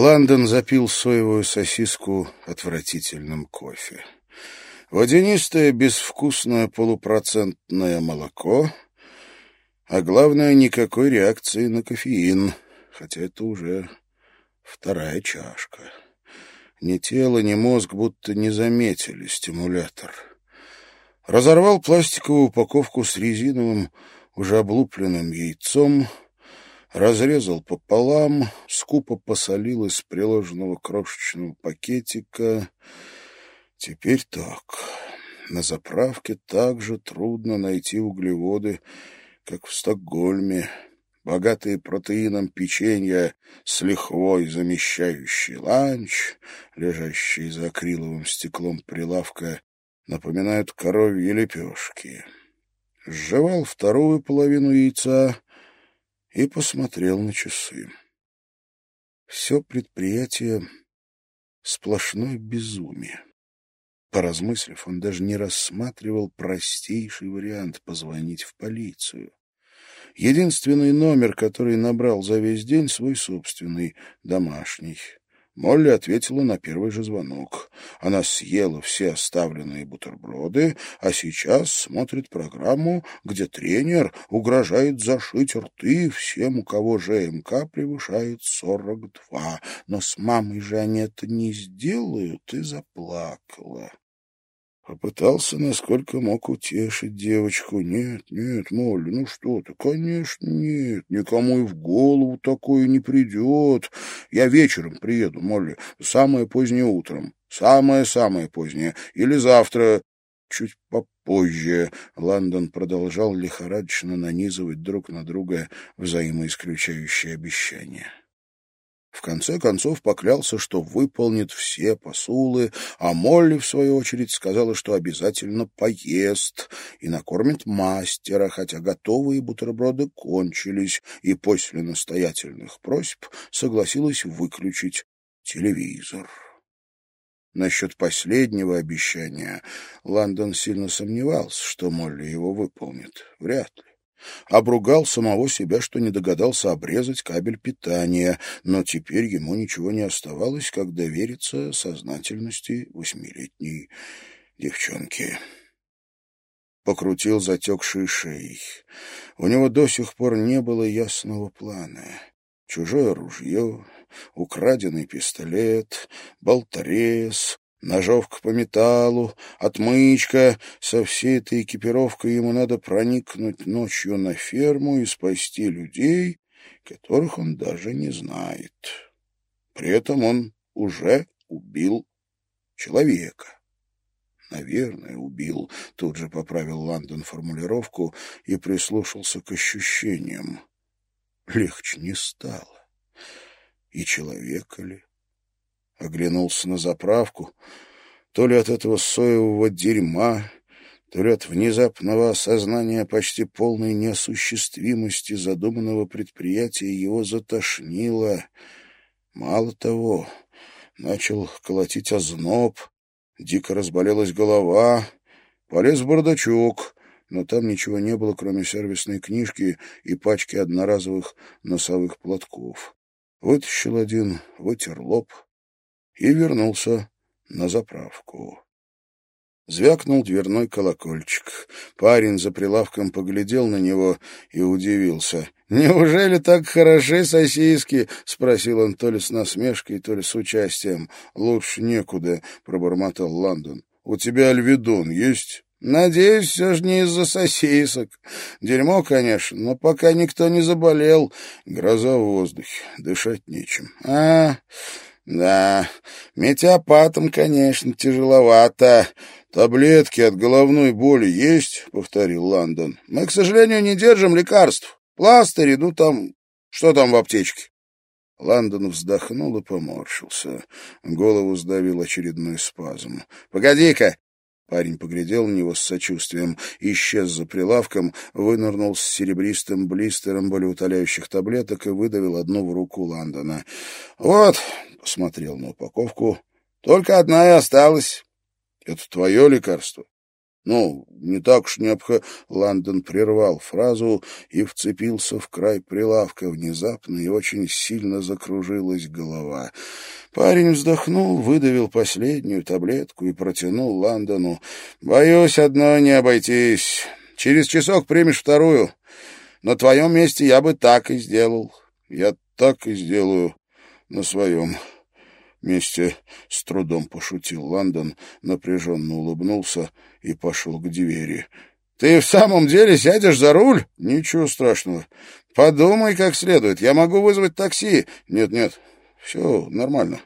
Лондон запил соевую сосиску отвратительным кофе. Водянистое, безвкусное полупроцентное молоко, а главное, никакой реакции на кофеин, хотя это уже вторая чашка. Ни тело, ни мозг будто не заметили стимулятор. Разорвал пластиковую упаковку с резиновым, уже облупленным яйцом, разрезал пополам, скупо посолил из приложенного крошечного пакетика. Теперь так. На заправке также трудно найти углеводы, как в Стокгольме. Богатые протеином печенья с лихвой замещающий ланч, лежащий за акриловым стеклом прилавка, напоминают коровьи лепешки. Сживал вторую половину яйца — и посмотрел на часы. Все предприятие — сплошное безумие. Поразмыслив, он даже не рассматривал простейший вариант позвонить в полицию. Единственный номер, который набрал за весь день, свой собственный, домашний. Молли ответила на первый же звонок. Она съела все оставленные бутерброды, а сейчас смотрит программу, где тренер угрожает зашить рты всем, у кого ЖМК превышает 42. Но с мамой же они это не сделают, и заплакала. Попытался, насколько мог утешить девочку. «Нет, нет, Молли, ну что ты, конечно, нет. Никому и в голову такое не придет. Я вечером приеду, Молли, самое позднее утром. Самое-самое позднее. Или завтра, чуть попозже». Лондон продолжал лихорадочно нанизывать друг на друга взаимоисключающие обещания. В конце концов поклялся, что выполнит все посулы, а Молли, в свою очередь, сказала, что обязательно поест и накормит мастера, хотя готовые бутерброды кончились, и после настоятельных просьб согласилась выключить телевизор. Насчет последнего обещания Лондон сильно сомневался, что Молли его выполнит. Вряд ли обругал самого себя, что не догадался обрезать кабель питания, но теперь ему ничего не оставалось, как довериться сознательности восьмилетней девчонки. Покрутил затекшей шеей. У него до сих пор не было ясного плана. Чужое ружье, украденный пистолет, болторез, Ножовка по металлу, отмычка. Со всей этой экипировкой ему надо проникнуть ночью на ферму и спасти людей, которых он даже не знает. При этом он уже убил человека. Наверное, убил. Тут же поправил Лондон формулировку и прислушался к ощущениям. Легче не стало. И человека ли? Оглянулся на заправку, то ли от этого соевого дерьма, то ли от внезапного осознания почти полной неосуществимости задуманного предприятия его затошнило. Мало того, начал колотить озноб, дико разболелась голова, полез в бардачок, но там ничего не было, кроме сервисной книжки и пачки одноразовых носовых платков. Вытащил один, вытер лоб — и вернулся на заправку. Звякнул дверной колокольчик. Парень за прилавком поглядел на него и удивился. «Неужели так хороши сосиски?» — спросил он то ли с насмешкой, то ли с участием. «Лучше некуда», — пробормотал Лондон. «У тебя альведон есть?» «Надеюсь, все же не из-за сосисок. Дерьмо, конечно, но пока никто не заболел. Гроза в воздухе, дышать нечем». «А, да, метеопатом, конечно, тяжеловато. Таблетки от головной боли есть, повторил Лондон. Мы, к сожалению, не держим лекарств. Пластыри, ну там, что там в аптечке? Лондон вздохнул и поморщился. Голову сдавил очередной спазм. «Погоди-ка!» Парень поглядел на него с сочувствием, исчез за прилавком, вынырнул с серебристым блистером болеутоляющих таблеток и выдавил одну в руку Лондона. «Вот, посмотрел на упаковку. «Только одна и осталась. Это твое лекарство?» Ну, не так уж необходимо. Лондон прервал фразу и вцепился в край прилавка. Внезапно и очень сильно закружилась голова. Парень вздохнул, выдавил последнюю таблетку и протянул Лондону. «Боюсь, одной не обойтись. Через часок примешь вторую. На твоем месте я бы так и сделал. Я так и сделаю на своем месте, — с трудом пошутил Лондон, напряженно улыбнулся и пошел к двери. — Ты в самом деле сядешь за руль? — Ничего страшного. Подумай как следует. Я могу вызвать такси. Нет, нет, все нормально.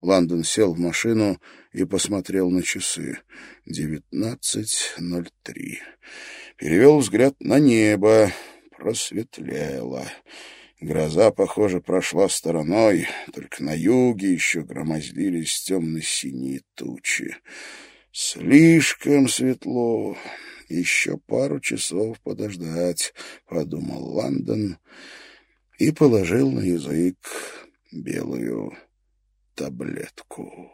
Лондон сел в машину и посмотрел на часы. Девятнадцать ноль три. Перевел взгляд на небо. Просветлело. Гроза, похоже, прошла стороной, только на юге еще громоздились темно-синие тучи. Слишком светло. Еще пару часов подождать, — подумал Лондон и положил на язык белую таблетку.